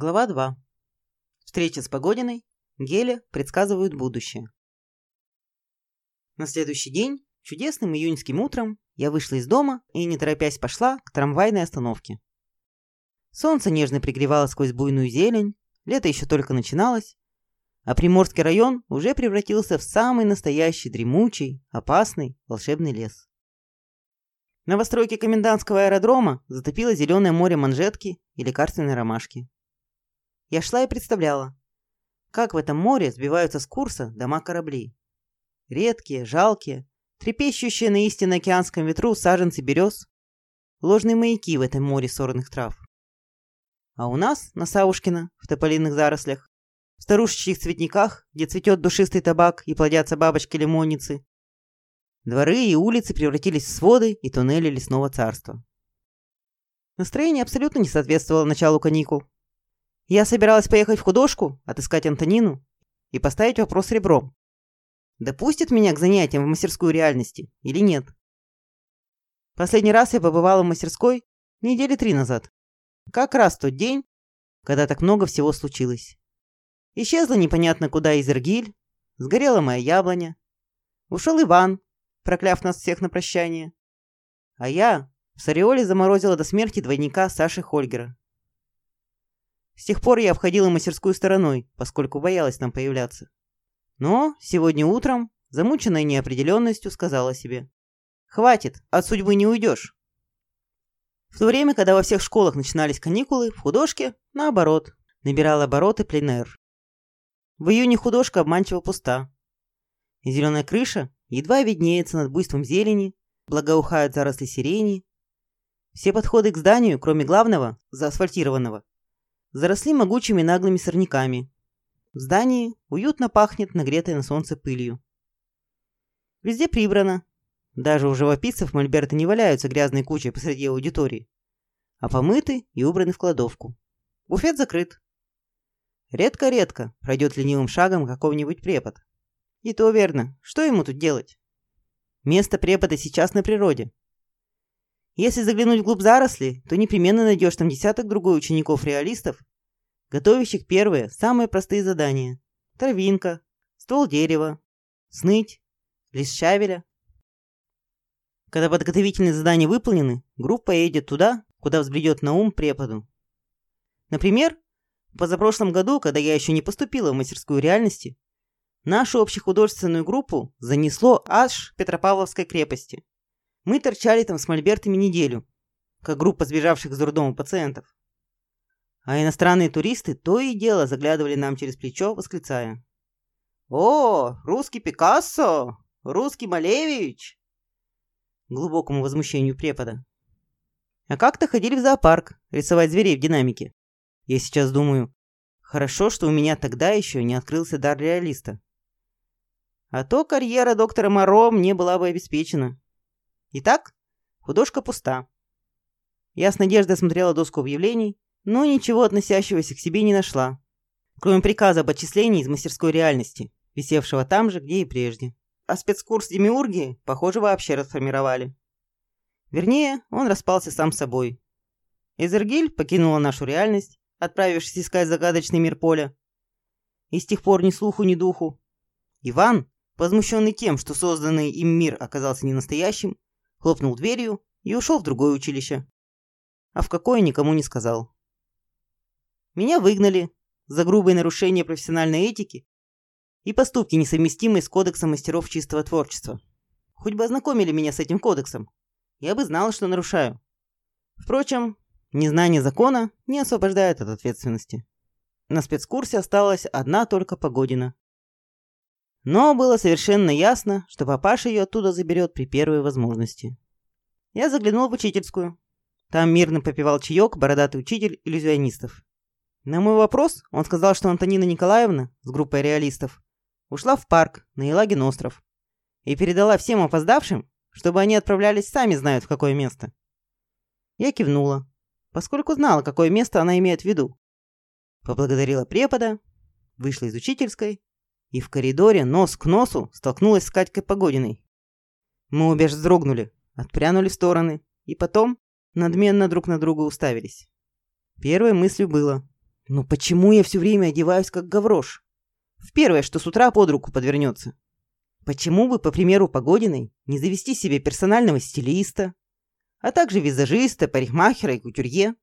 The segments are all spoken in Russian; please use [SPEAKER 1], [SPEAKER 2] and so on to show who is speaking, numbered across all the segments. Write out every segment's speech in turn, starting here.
[SPEAKER 1] Глава 2. Встреча с Погодиной. Геля предсказывают будущее. На следующий день, чудесным июньским утром, я вышла из дома и, не торопясь, пошла к трамвайной остановке. Солнце нежно пригревало сквозь буйную зелень, лето еще только начиналось, а Приморский район уже превратился в самый настоящий дремучий, опасный, волшебный лес. Новостройки комендантского аэродрома затопило зеленое море манжетки и лекарственной ромашки. Я шла и представляла, как в этом море сбиваются с курса дома корабли. Редкие, жалкие, трепещущие на истинно океанском ветру саженцы берез, ложные маяки в этом море сорных трав. А у нас, на Савушкино, в тополиных зарослях, в старушечьих цветниках, где цветет душистый табак и плодятся бабочки-лимонницы, дворы и улицы превратились в своды и туннели лесного царства. Настроение абсолютно не соответствовало началу каникул. Я собиралась поехать в художку, отыскать Антонину и поставить вопрос ребром. Допустит меня к занятиям в мастерскую реальности или нет? Последний раз я побывала в мастерской недели три назад. Как раз тот день, когда так много всего случилось. Исчезла непонятно куда Изергиль, сгорела моя яблоня. Ушел Иван, прокляв нас всех на прощание. А я в Сариоле заморозила до смерти двойника Саши Хольгера. С тех пор я обходила мастерскую стороной, поскольку боялась там появляться. Но сегодня утром, замученная неопределенностью, сказала себе. «Хватит, от судьбы не уйдешь». В то время, когда во всех школах начинались каникулы, в художке, наоборот, набирал обороты пленэр. В июне художка обманчиво пуста. Зеленая крыша едва виднеется над буйством зелени, благоухают заросли сирени. Все подходы к зданию, кроме главного, заасфальтированного, заросли могучими наглыми сорняками. В здании уютно пахнет нагретой на солнце пылью. Везде прибрано. Даже у живописцев мольберты не валяются грязной кучей посреди аудитории, а помыты и убраны в кладовку. Буфет закрыт. Редко-редко пройдет ленивым шагом какой-нибудь препод. И то верно, что ему тут делать? Место препода сейчас на природе. Если заглянуть вглубь заросли, то непременно найдешь там десяток другой учеников-реалистов, готовящих первые, самые простые задания. Травинка, ствол дерева, сныть, лист щавеля. Когда подготовительные задания выполнены, группа едет туда, куда взбредет на ум преподу. Например, в позапрошлом году, когда я еще не поступила в мастерскую реальности, нашу общехудожественную группу занесло аж к Петропавловской крепости. Мы торчали там с мольбертами неделю, как группа сбежавших из роддома пациентов. А иностранные туристы то и дело заглядывали нам через плечо, восклицая. «О, русский Пикассо! Русский Малевич!» Глубокому возмущению препода. А как-то ходили в зоопарк рисовать зверей в динамике. Я сейчас думаю, хорошо, что у меня тогда еще не открылся дар реалиста. А то карьера доктора Моро мне была бы обеспечена. Итак, художка пуста. Я с надеждой смотрела доску объявлений, но ничего относящегося к себе не нашла, кроме приказа об отчислении из мастерской реальности, висевшего там же, где и прежде. А спецкурс демиургии, похоже, вообще расформировали. Вернее, он распался сам собой. Эзергиль покинула нашу реальность, отправившись искать загадочный мир поля. И с тех пор ни слуху, ни духу. Иван, возмущенный тем, что созданный им мир оказался не настоящим, хлопнул дверью и ушел в другое училище. А в какое никому не сказал. Меня выгнали за грубые нарушения профессиональной этики и поступки, несовместимые с кодексом мастеров чистого творчества. Хоть бы ознакомили меня с этим кодексом, я бы знала, что нарушаю. Впрочем, незнание закона не освобождает от ответственности. На спецкурсе осталась одна только Погодина. Но было совершенно ясно, что папаша ее оттуда заберет при первой возможности. Я заглянул в учительскую. Там мирно попивал чаек бородатый учитель иллюзионистов. На мой вопрос он сказал, что Антонина Николаевна с группой реалистов ушла в парк на Елагин остров и передала всем опоздавшим, чтобы они отправлялись сами знают в какое место. Я кивнула, поскольку знала, какое место она имеет в виду. Поблагодарила препода, вышла из учительской и в коридоре нос к носу столкнулась с Катькой Погодиной. Мы обе вздрогнули, отпрянули в стороны и потом надменно друг на друга уставились. Первой мыслью было Но почему я все время одеваюсь как гаврош? В первое, что с утра под руку подвернется. Почему бы, по примеру Погодиной, не завести себе персонального стилиста, а также визажиста, парикмахера и кутюрье?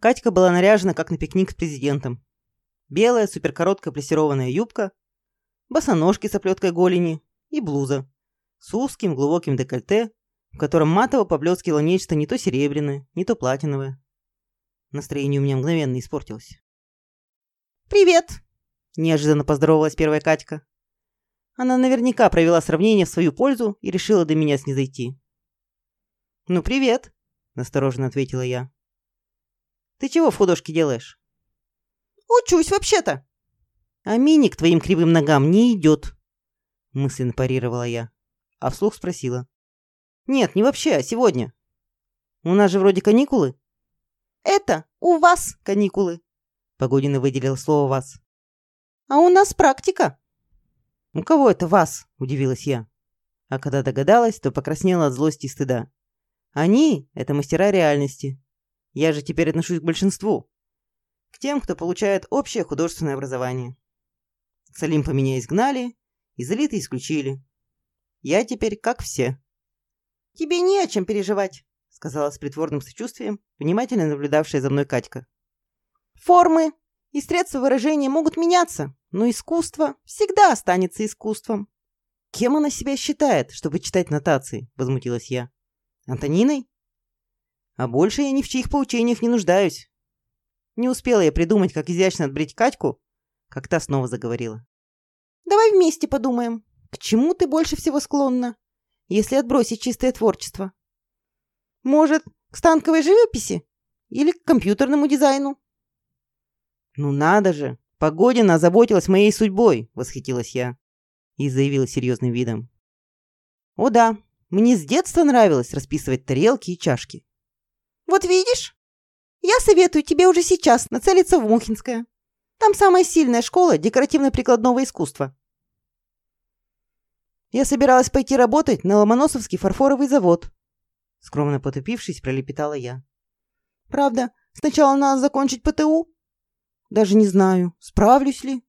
[SPEAKER 1] Катька была наряжена, как на пикник с президентом. Белая суперкороткая плессированная юбка, босоножки с оплеткой голени и блуза с узким глубоким декольте, в котором матово поблескивало нечто не то серебряное, не то платиновое. Настроение у меня мгновенно испортилось. «Привет!» – неожиданно поздоровалась первая Катька. Она наверняка провела сравнение в свою пользу и решила до меня снизойти. «Ну, привет!» – настороженно ответила я. «Ты чего в художке делаешь?» «Учусь вообще-то!» «А мини к твоим кривым ногам не идет!» – мысленно парировала я, а вслух спросила. «Нет, не вообще, а сегодня. У нас же вроде каникулы». «Это у вас каникулы», – Погодина выделил слово «вас». «А у нас практика». «У кого это вас?» – удивилась я. А когда догадалась, то покраснела от злости и стыда. «Они – это мастера реальности. Я же теперь отношусь к большинству. Тем, кто получает общее художественное образование. С Олимпа меня изгнали, из элиты исключили. Я теперь как все». «Тебе не о чем переживать», — сказала с притворным сочувствием, внимательно наблюдавшая за мной Катька. «Формы и средства выражения могут меняться, но искусство всегда останется искусством». «Кем она себя считает, чтобы читать нотации?» — возмутилась я. «Антониной?» «А больше я ни в чьих поучениях не нуждаюсь». Не успела я придумать, как изящно отбрить Катьку, как та снова заговорила. «Давай вместе подумаем, к чему ты больше всего склонна?» если отбросить чистое творчество? Может, к станковой живописи? Или к компьютерному дизайну? Ну надо же! Погодина озаботилась моей судьбой, восхитилась я и заявила серьезным видом. О да, мне с детства нравилось расписывать тарелки и чашки. Вот видишь? Я советую тебе уже сейчас нацелиться в Мухинское. Там самая сильная школа декоративно-прикладного искусства. Я собиралась пойти работать на Ломоносовский фарфоровый завод. Скромно потупившись, пролепетала я. Правда, сначала надо закончить ПТУ. Даже не знаю, справлюсь ли.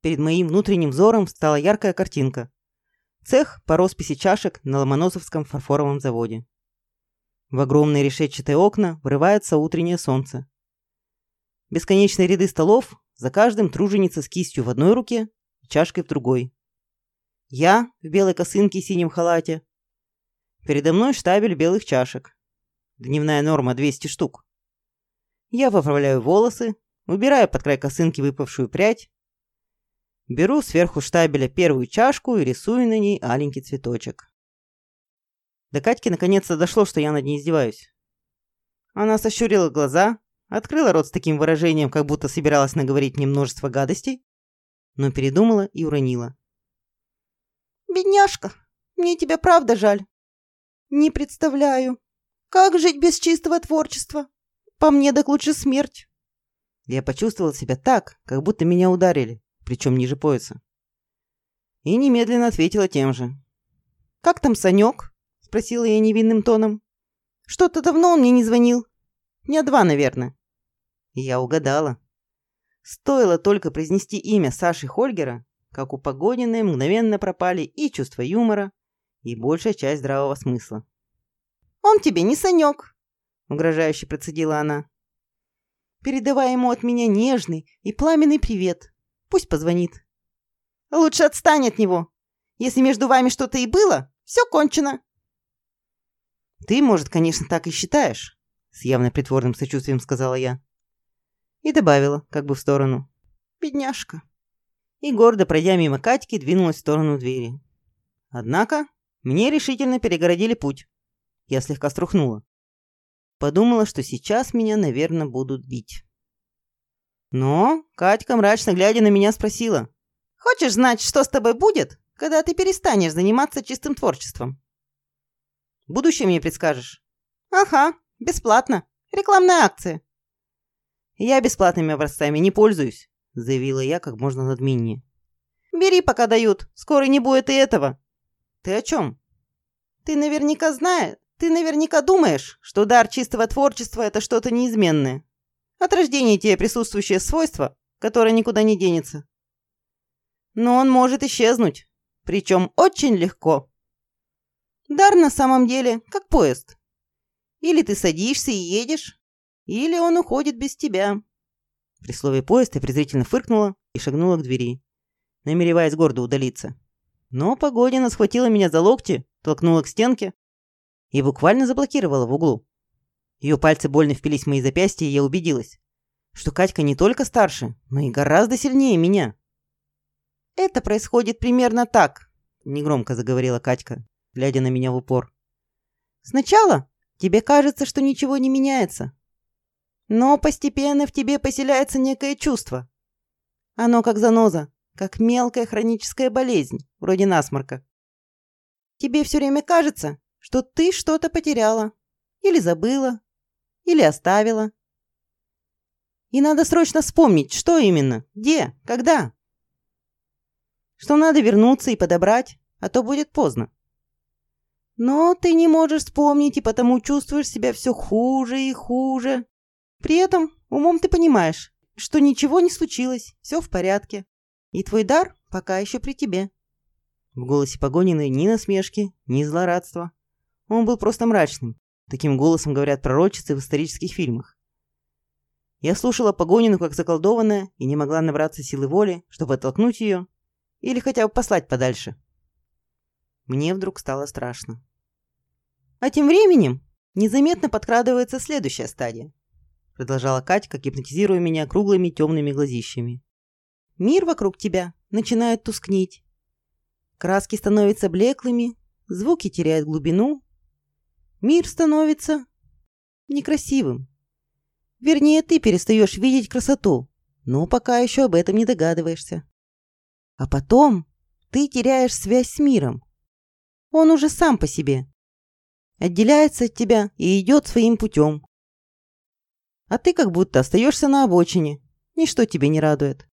[SPEAKER 1] Перед моим внутренним взором стала яркая картинка. Цех по росписи чашек на Ломоносовском фарфоровом заводе. В огромные решетчатые окна врывается утреннее солнце. Бесконечные ряды столов, за каждым труженица с кистью в одной руке и чашкой в другой. Я в белой косынке и синем халате. Передо мной штабель белых чашек. Дневная норма 200 штук. Я поправляю волосы, убираю под край косынки выпавшую прядь, беру сверху штабеля первую чашку и рисую на ней аленький цветочек. До Катьки наконец-то дошло, что я над ней издеваюсь. Она сощурила глаза, открыла рот с таким выражением, как будто собиралась наговорить мне множество гадостей, но передумала и уронила. Бедняжка, мне тебя правда жаль. Не представляю, как жить без чистого творчества. По мне так лучше смерть. Я почувствовал себя так, как будто меня ударили, причем ниже пояса. И немедленно ответила тем же. «Как там Санек?» – спросила я невинным тоном. «Что-то давно он мне не звонил. Дня два, наверное». Я угадала. Стоило только произнести имя Саши Хольгера, как у Погодиной мгновенно пропали и чувство юмора, и большая часть здравого смысла. «Он тебе не Санек!» — угрожающе процедила она. «Передавай ему от меня нежный и пламенный привет. Пусть позвонит». «Лучше отстань от него. Если между вами что-то и было, все кончено». «Ты, может, конечно, так и считаешь», — с явно притворным сочувствием сказала я. И добавила, как бы в сторону. «Бедняжка» и, гордо пройдя мимо Катьки, двинулась в сторону двери. Однако мне решительно перегородили путь. Я слегка струхнула. Подумала, что сейчас меня, наверное, будут бить. Но Катька, мрачно глядя на меня, спросила. «Хочешь знать, что с тобой будет, когда ты перестанешь заниматься чистым творчеством?» «Будущее мне предскажешь?» «Ага, бесплатно. Рекламная акция». «Я бесплатными образцами не пользуюсь заявила я как можно надменнее. «Бери, пока дают. Скоро не будет и этого». «Ты о чем?» «Ты наверняка знаешь, ты наверняка думаешь, что дар чистого творчества – это что-то неизменное. От рождения тебе присутствующее свойство, которое никуда не денется. Но он может исчезнуть, причем очень легко. Дар на самом деле как поезд. Или ты садишься и едешь, или он уходит без тебя. При слове «поезд» я презрительно фыркнула и шагнула к двери, намереваясь гордо удалиться. Но Погодина схватила меня за локти, толкнула к стенке и буквально заблокировала в углу. Ее пальцы больно впились в мои запястья, и я убедилась, что Катька не только старше, но и гораздо сильнее меня. «Это происходит примерно так», — негромко заговорила Катька, глядя на меня в упор. «Сначала тебе кажется, что ничего не меняется. Но постепенно в тебе поселяется некое чувство. Оно как заноза, как мелкая хроническая болезнь, вроде насморка. Тебе все время кажется, что ты что-то потеряла, или забыла, или оставила. И надо срочно вспомнить, что именно, где, когда. Что надо вернуться и подобрать, а то будет поздно. Но ты не можешь вспомнить и потому чувствуешь себя все хуже и хуже. При этом умом ты понимаешь, что ничего не случилось, все в порядке. И твой дар пока еще при тебе. В голосе Погониной ни насмешки, ни злорадства. Он был просто мрачным. Таким голосом говорят пророчицы в исторических фильмах. Я слушала Погонину как заколдованная и не могла набраться силы воли, чтобы оттолкнуть ее или хотя бы послать подальше. Мне вдруг стало страшно. А тем временем незаметно подкрадывается следующая стадия. Продолжала Катька, гипнотизируя меня круглыми темными глазищами. Мир вокруг тебя начинает тускнеть. Краски становятся блеклыми, звуки теряют глубину. Мир становится некрасивым. Вернее, ты перестаешь видеть красоту, но пока еще об этом не догадываешься. А потом ты теряешь связь с миром. Он уже сам по себе отделяется от тебя и идет своим путем. А ты как будто остаешься на обочине, ничто тебе не радует.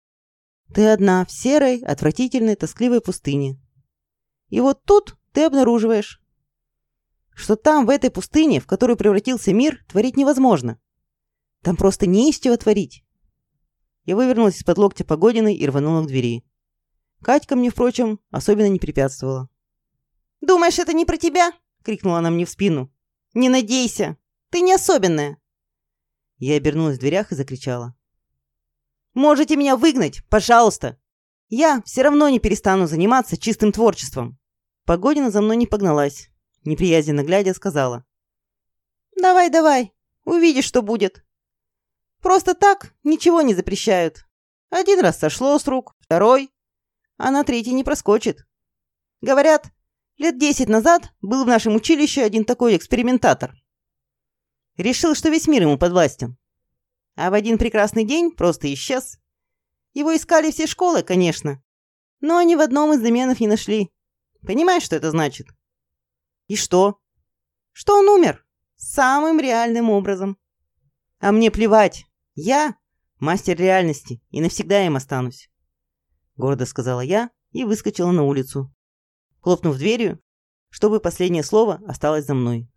[SPEAKER 1] Ты одна в серой, отвратительной, тоскливой пустыне. И вот тут ты обнаруживаешь, что там, в этой пустыне, в которую превратился мир, творить невозможно. Там просто не из чего творить. Я вывернулась из-под локтя Погодиной и рванула к двери. Катька мне, впрочем, особенно не препятствовала. «Думаешь, это не про тебя?» — крикнула она мне в спину. «Не надейся! Ты не особенная!» Я обернулась в дверях и закричала. «Можете меня выгнать, пожалуйста! Я все равно не перестану заниматься чистым творчеством!» Погодина за мной не погналась. Неприязненно глядя, сказала. «Давай, давай, увидишь, что будет. Просто так ничего не запрещают. Один раз сошло с рук, второй, а на третий не проскочит. Говорят, Лет десять назад был в нашем училище один такой экспериментатор. Решил, что весь мир ему подвластен. А в один прекрасный день просто исчез. Его искали все школы, конечно. Но они в одном из доменов не нашли. Понимаешь, что это значит? И что? Что он умер. Самым реальным образом. А мне плевать. Я мастер реальности и навсегда им останусь. Гордо сказала я и выскочила на улицу, хлопнув дверью, чтобы последнее слово осталось за мной.